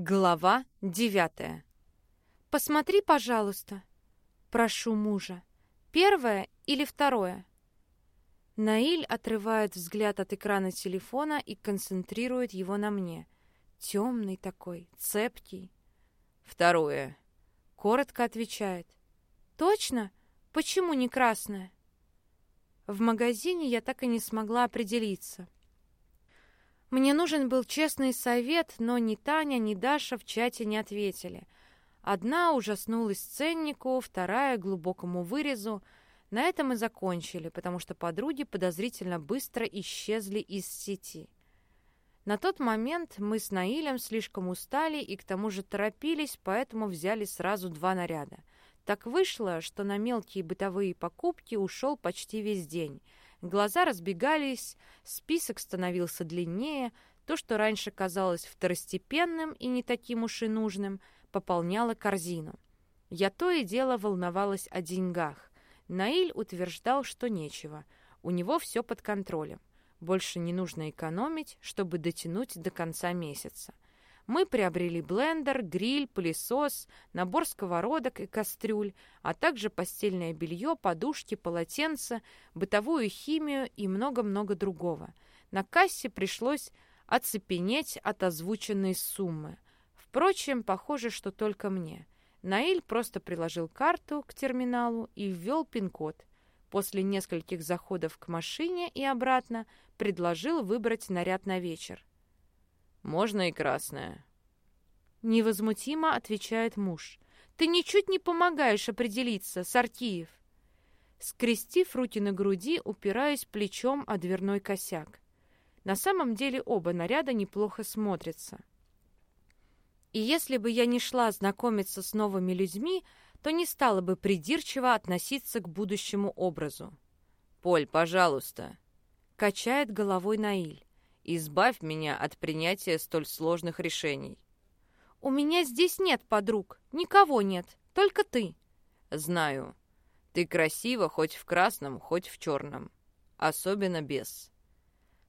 Глава девятая. «Посмотри, пожалуйста», — прошу мужа. «Первое или второе?» Наиль отрывает взгляд от экрана телефона и концентрирует его на мне. Темный такой, цепкий. «Второе», — коротко отвечает. «Точно? Почему не красное?» В магазине я так и не смогла определиться — мне нужен был честный совет, но ни Таня, ни Даша в чате не ответили. Одна ужаснулась ценнику, вторая — глубокому вырезу. На этом и закончили, потому что подруги подозрительно быстро исчезли из сети. На тот момент мы с Наилем слишком устали и к тому же торопились, поэтому взяли сразу два наряда. Так вышло, что на мелкие бытовые покупки ушел почти весь день — Глаза разбегались, список становился длиннее, то, что раньше казалось второстепенным и не таким уж и нужным, пополняло корзину. Я то и дело волновалась о деньгах. Наиль утверждал, что нечего. У него все под контролем. Больше не нужно экономить, чтобы дотянуть до конца месяца. Мы приобрели блендер, гриль, пылесос, набор сковородок и кастрюль, а также постельное белье, подушки, полотенца, бытовую химию и много-много другого. На кассе пришлось оцепенеть от озвученной суммы. Впрочем, похоже, что только мне. Наиль просто приложил карту к терминалу и ввел пин-код. После нескольких заходов к машине и обратно предложил выбрать наряд на вечер. «Можно и красное». Невозмутимо отвечает муж. «Ты ничуть не помогаешь определиться, Сартиев». Скрестив руки на груди, упираясь плечом о дверной косяк. На самом деле оба наряда неплохо смотрятся. И если бы я не шла знакомиться с новыми людьми, то не стала бы придирчиво относиться к будущему образу. «Поль, пожалуйста!» — качает головой Наиль. Избавь меня от принятия столь сложных решений. У меня здесь нет подруг. Никого нет. Только ты. Знаю. Ты красива хоть в красном, хоть в черном. Особенно без.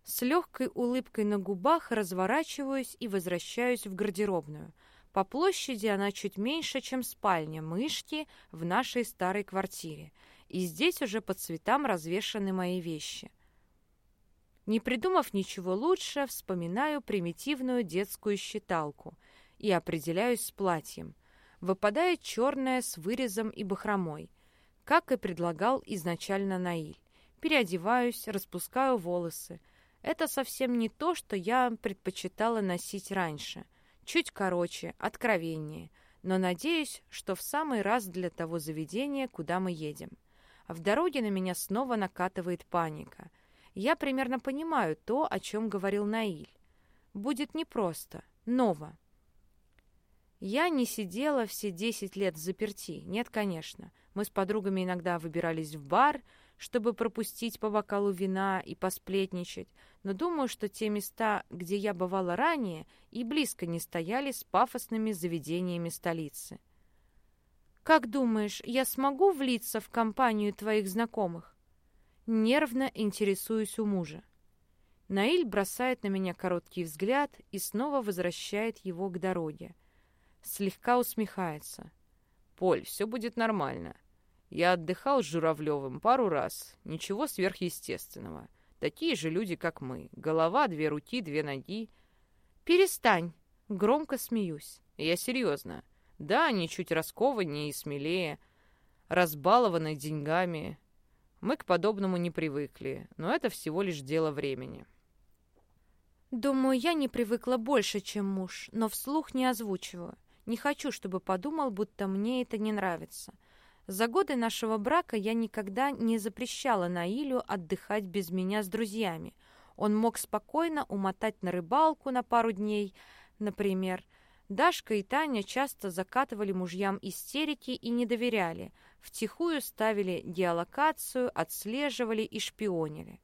С легкой улыбкой на губах разворачиваюсь и возвращаюсь в гардеробную. По площади она чуть меньше, чем спальня мышки в нашей старой квартире. И здесь уже по цветам развешаны мои вещи. Не придумав ничего лучше, вспоминаю примитивную детскую считалку и определяюсь с платьем. Выпадает черное с вырезом и бахромой, как и предлагал изначально Наиль. Переодеваюсь, распускаю волосы. Это совсем не то, что я предпочитала носить раньше. Чуть короче, откровеннее. Но надеюсь, что в самый раз для того заведения, куда мы едем. А в дороге на меня снова накатывает паника. Я примерно понимаю то, о чем говорил Наиль. Будет непросто, ново. Я не сидела все десять лет в заперти. Нет, конечно. Мы с подругами иногда выбирались в бар, чтобы пропустить по бокалу вина и посплетничать, но думаю, что те места, где я бывала ранее, и близко не стояли с пафосными заведениями столицы. «Как думаешь, я смогу влиться в компанию твоих знакомых?» Нервно интересуюсь у мужа. Наиль бросает на меня короткий взгляд и снова возвращает его к дороге. Слегка усмехается. «Поль, все будет нормально. Я отдыхал с Журавлевым пару раз. Ничего сверхъестественного. Такие же люди, как мы. Голова, две руки, две ноги». «Перестань!» Громко смеюсь. «Я серьезно. Да, они чуть раскованнее и смелее, разбалованы деньгами, мы к подобному не привыкли, но это всего лишь дело времени. Думаю, я не привыкла больше, чем муж, но вслух не озвучиваю. Не хочу, чтобы подумал, будто мне это не нравится. За годы нашего брака я никогда не запрещала Наилю отдыхать без меня с друзьями. Он мог спокойно умотать на рыбалку на пару дней, например. Дашка и Таня часто закатывали мужьям истерики и не доверяли – втихую ставили геолокацию, отслеживали и шпионили.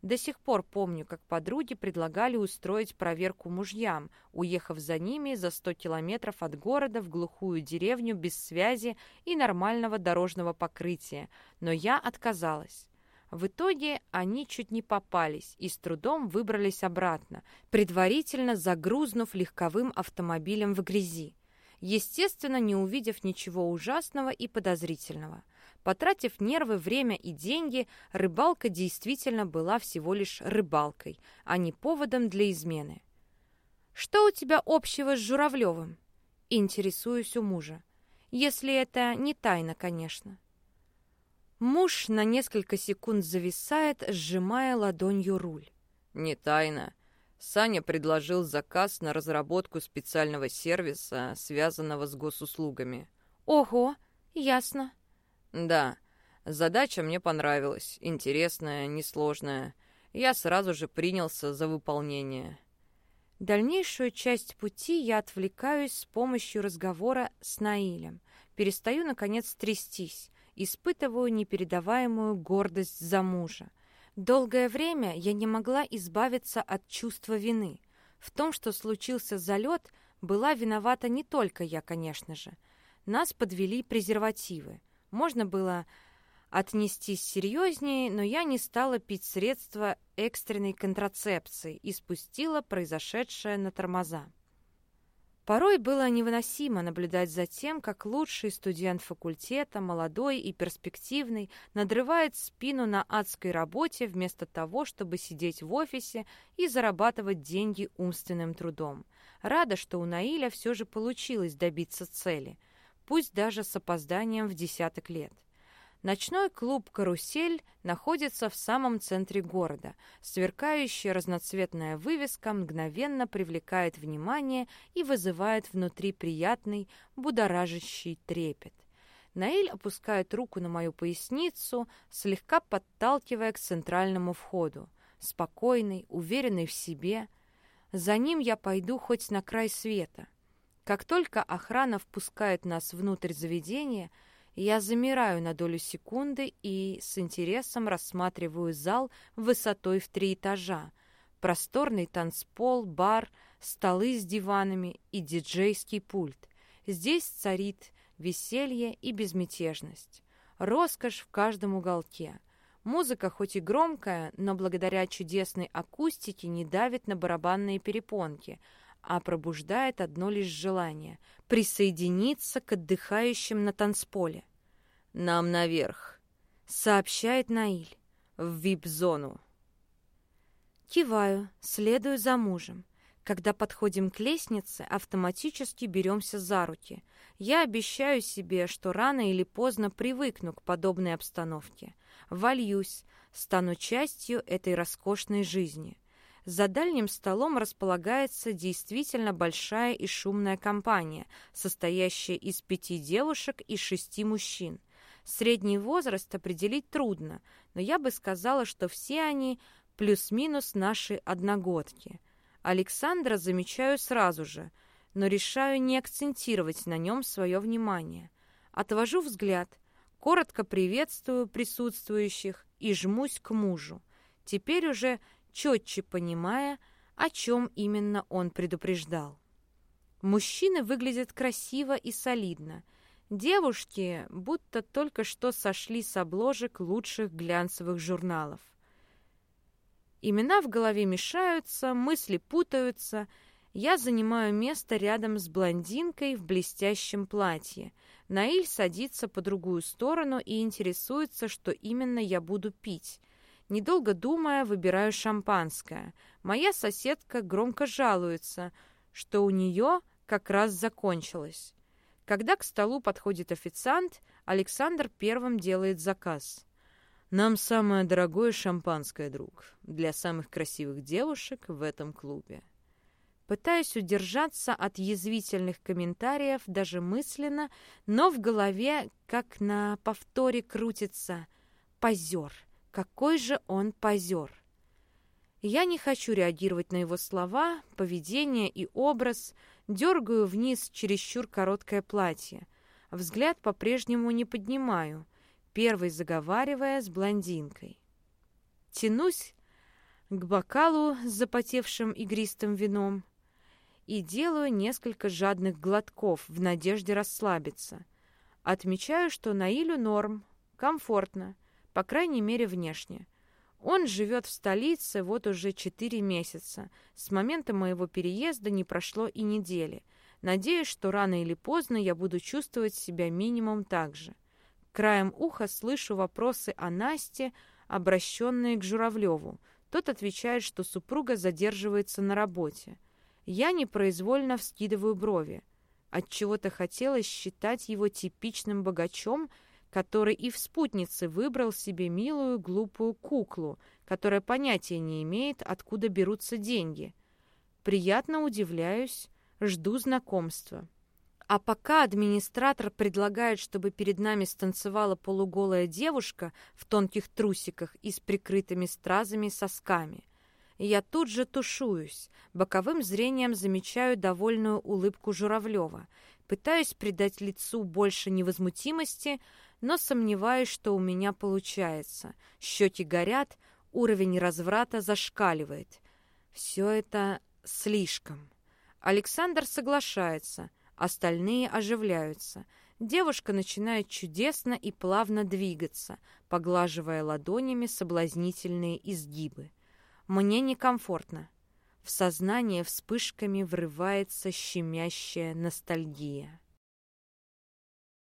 До сих пор помню, как подруги предлагали устроить проверку мужьям, уехав за ними за 100 километров от города в глухую деревню без связи и нормального дорожного покрытия, но я отказалась. В итоге они чуть не попались и с трудом выбрались обратно, предварительно загрузнув легковым автомобилем в грязи. Естественно, не увидев ничего ужасного и подозрительного. Потратив нервы, время и деньги, рыбалка действительно была всего лишь рыбалкой, а не поводом для измены. «Что у тебя общего с Журавлевым?» Интересуюсь у мужа. Если это не тайна, конечно. Муж на несколько секунд зависает, сжимая ладонью руль. «Не тайна. Саня предложил заказ на разработку специального сервиса, связанного с госуслугами». «Ого, ясно». «Да, задача мне понравилась. Интересная, несложная. Я сразу же принялся за выполнение». Дальнейшую часть пути я отвлекаюсь с помощью разговора с Наилем. Перестаю, наконец, трястись испытываю непередаваемую гордость за мужа. Долгое время я не могла избавиться от чувства вины. В том, что случился залет, была виновата не только я, конечно же. Нас подвели презервативы. Можно было отнестись серьезнее, но я не стала пить средства экстренной контрацепции и спустила произошедшее на тормоза. Порой было невыносимо наблюдать за тем, как лучший студент факультета, молодой и перспективный, надрывает спину на адской работе вместо того, чтобы сидеть в офисе и зарабатывать деньги умственным трудом. Рада, что у Наиля все же получилось добиться цели, пусть даже с опозданием в десяток лет. Ночной клуб «Карусель» находится в самом центре города. Сверкающая разноцветная вывеска мгновенно привлекает внимание и вызывает внутри приятный, будоражащий трепет. Наиль опускает руку на мою поясницу, слегка подталкивая к центральному входу. Спокойный, уверенный в себе. За ним я пойду хоть на край света. Как только охрана впускает нас внутрь заведения – я замираю на долю секунды и с интересом рассматриваю зал высотой в три этажа. Просторный танцпол, бар, столы с диванами и диджейский пульт. Здесь царит веселье и безмятежность. Роскошь в каждом уголке. Музыка хоть и громкая, но благодаря чудесной акустике не давит на барабанные перепонки, а пробуждает одно лишь желание — присоединиться к отдыхающим на танцполе. «Нам наверх», — сообщает Наиль, — «в вип-зону». Киваю, следую за мужем. Когда подходим к лестнице, автоматически беремся за руки. Я обещаю себе, что рано или поздно привыкну к подобной обстановке. Вольюсь, стану частью этой роскошной жизни. За дальним столом располагается действительно большая и шумная компания, состоящая из пяти девушек и шести мужчин. Средний возраст определить трудно, но я бы сказала, что все они плюс-минус наши одногодки. Александра замечаю сразу же, но решаю не акцентировать на нем свое внимание. Отвожу взгляд, коротко приветствую присутствующих и жмусь к мужу, теперь уже четче понимая, о чем именно он предупреждал. Мужчины выглядят красиво и солидно – Девушки будто только что сошли с обложек лучших глянцевых журналов. Имена в голове мешаются, мысли путаются. Я занимаю место рядом с блондинкой в блестящем платье. Наиль садится по другую сторону и интересуется, что именно я буду пить. Недолго думая, выбираю шампанское. Моя соседка громко жалуется, что у нее как раз закончилось. Когда к столу подходит официант, Александр первым делает заказ. «Нам самое дорогое шампанское, друг, для самых красивых девушек в этом клубе». Пытаюсь удержаться от язвительных комментариев даже мысленно, но в голове, как на повторе, крутится «Позер! Какой же он позер!» Я не хочу реагировать на его слова, поведение и образ, дергаю вниз чересчур короткое платье. Взгляд по-прежнему не поднимаю, первый заговаривая с блондинкой. Тянусь к бокалу с запотевшим игристым вином и делаю несколько жадных глотков в надежде расслабиться. Отмечаю, что Наилю норм, комфортно, по крайней мере внешне. Он живет в столице вот уже четыре месяца. С момента моего переезда не прошло и недели. Надеюсь, что рано или поздно я буду чувствовать себя минимум так же. Краем уха слышу вопросы о Насте, обращенные к Журавлеву. Тот отвечает, что супруга задерживается на работе. Я непроизвольно вскидываю брови. Отчего-то хотелось считать его типичным богачом, который и в спутнице выбрал себе милую глупую куклу, которая понятия не имеет, откуда берутся деньги. Приятно удивляюсь, жду знакомства. А пока администратор предлагает, чтобы перед нами станцевала полуголая девушка в тонких трусиках и с прикрытыми стразами сосками. Я тут же тушуюсь, боковым зрением замечаю довольную улыбку Журавлева, пытаюсь придать лицу больше невозмутимости, но сомневаюсь, что у меня получается. Щеки горят, уровень разврата зашкаливает. Все это слишком. Александр соглашается, остальные оживляются. Девушка начинает чудесно и плавно двигаться, поглаживая ладонями соблазнительные изгибы. Мне некомфортно. В сознание вспышками врывается щемящая ностальгия.